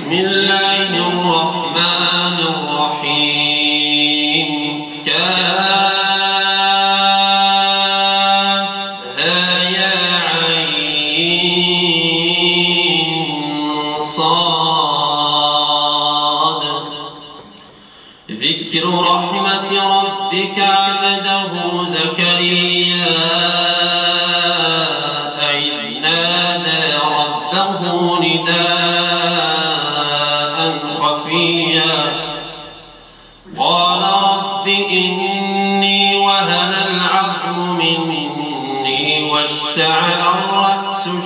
بسم الله الرحمن الرحيم. كافها يا عين صاد. ذكر رحمة ربك عبده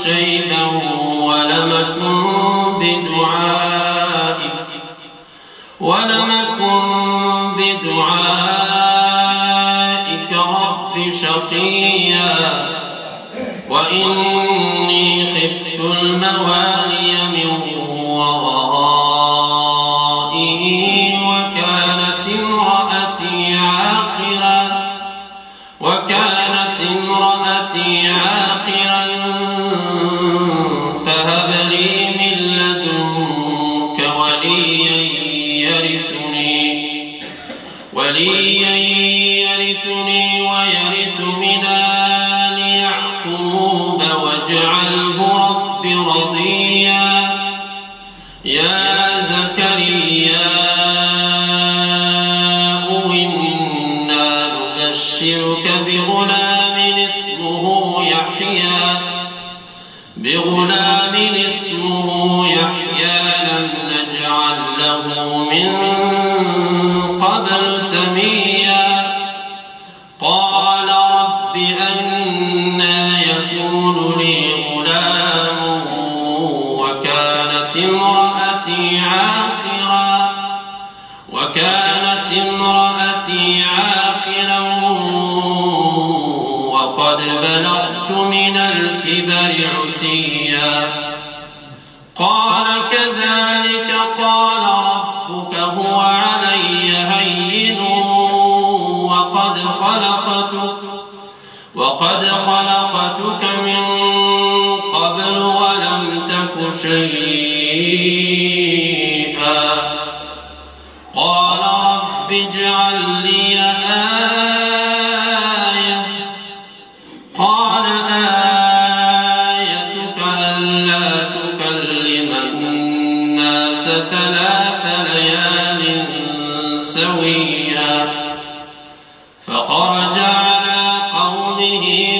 شيبا ولم أكن بدعائك بدعائك رب شقيا. وإني خفت الموالي واجعله رب رضيا من الكبر عتيا. قال كذلك قال ربك هو علي هين وقد خلقتك وقد خلقتك من قبل ولم تك شيئا. قال رب اجعل قومه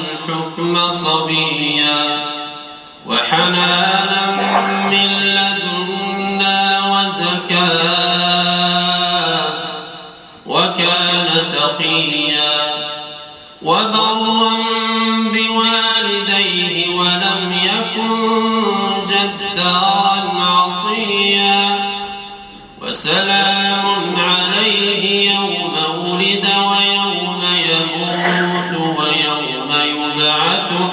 الحكم صبيا وحنانا من لدنا وزكاة وكان تقيا وبرا بوالديه ولم يكن جدارا عصيا وسلام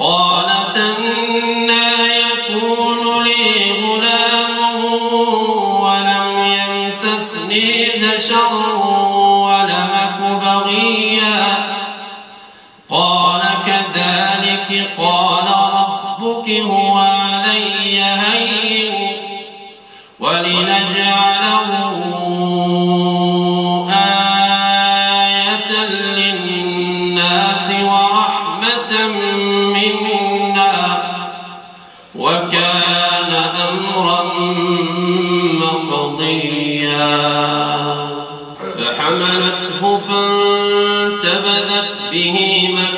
قالت أنا يكون لي غلام ولم يمسسني بشر.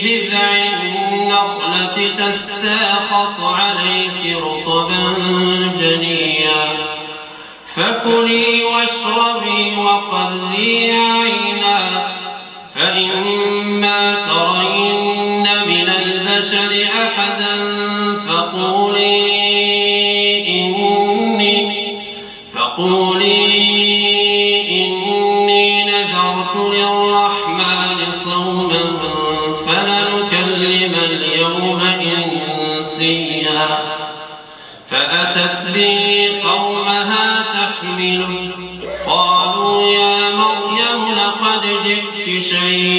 بجذع النخلة تساقط عليك رطبا جنيا. فكلي واشربي وقري عينا. فإما ترين من البشر أحدا فقولي إني فقولي جئت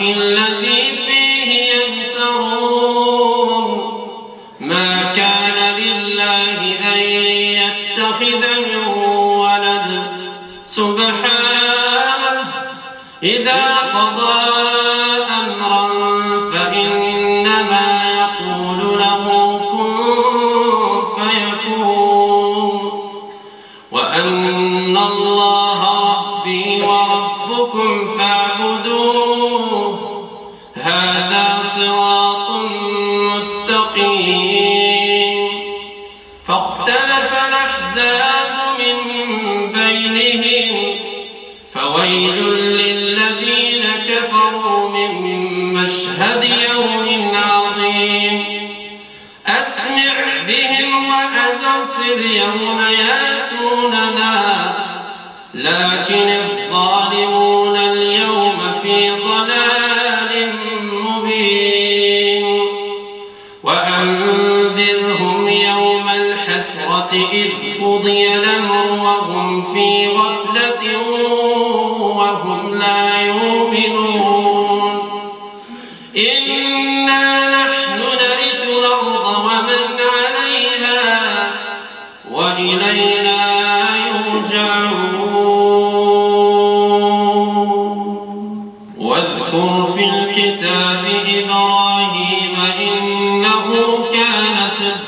الذي فيه يمترون. ما كان لله أن يتخذ ولد. سبحانه إذا قضى أسمع بهم وأبصر يوم يأتوننا. لكن الظالمون اليوم في ضلال مبين. وأنذرهم يوم الحسرة إذ قضي الأمر وهم في غفلة. إنه كان سفا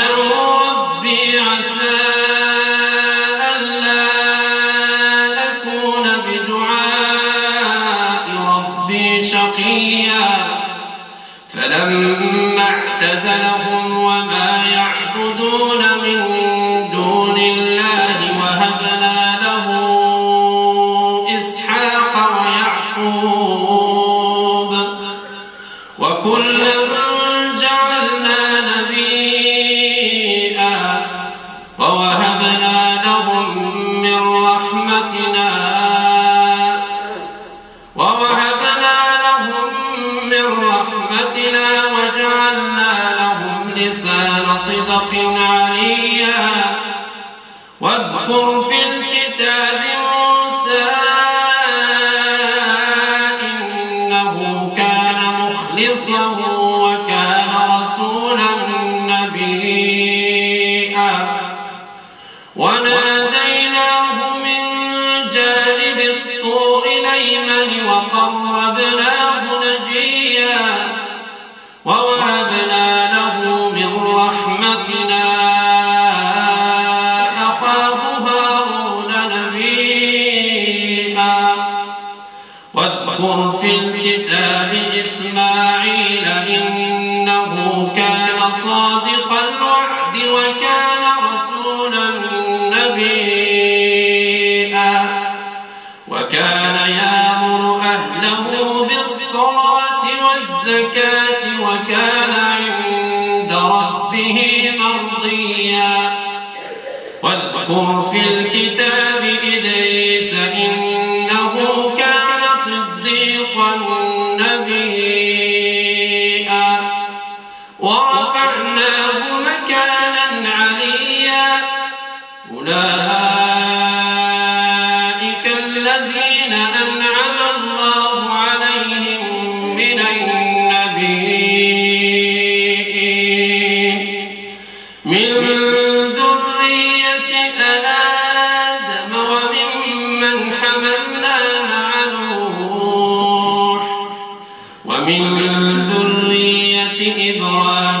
do رسولا نبيا ونادى وكان عند ربه مرضيا. واذكر في الكتاب إدريس ومن ذرية إبراهيم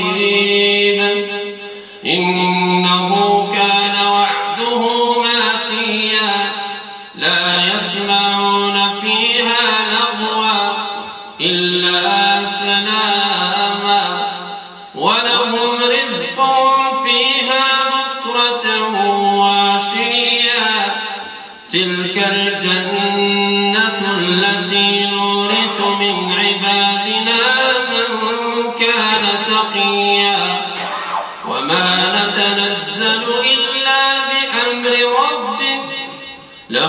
بالغيب إنه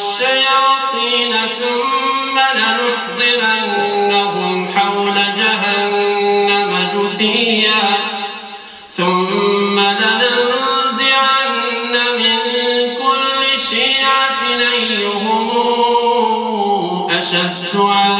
والشياطين ثم لنحضرنهم حول جهنم جثيا. ثم لننزعن من كل شيعة أيهم أشد على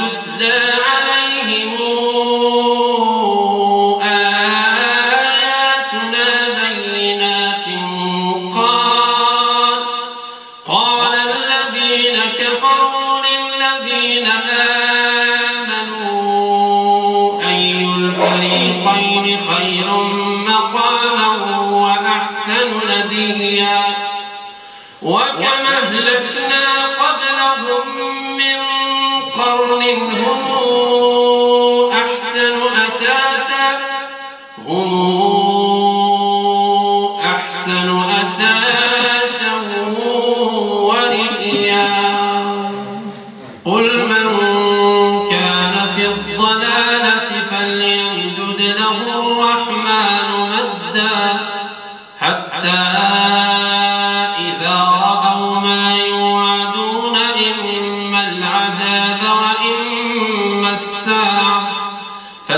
أحسن أثاثا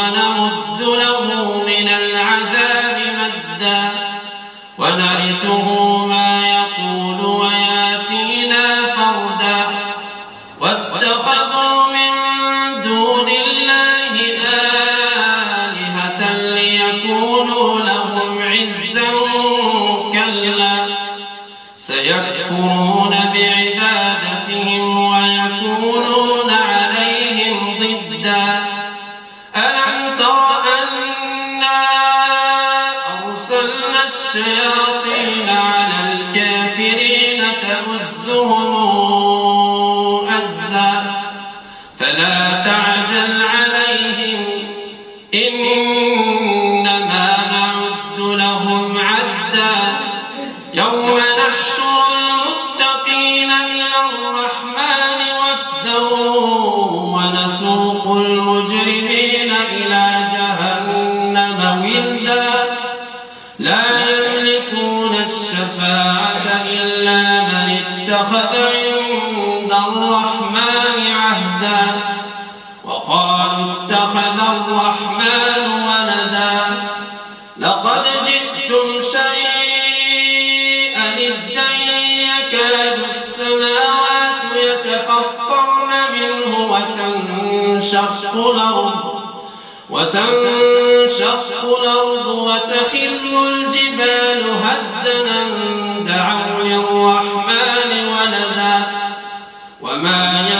ونمد له من العذاب مدا ونرثه وتنشق الأرض وتنشق الأرض وتخر الجبال هدنا دعوا للرحمن ولدا. وما ينبغي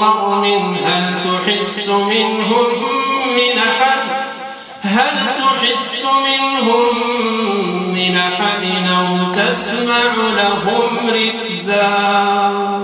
قرن هل تحس منهم من أحد؟ هل تحس منهم من أحد أو تسمع لهم ركزا؟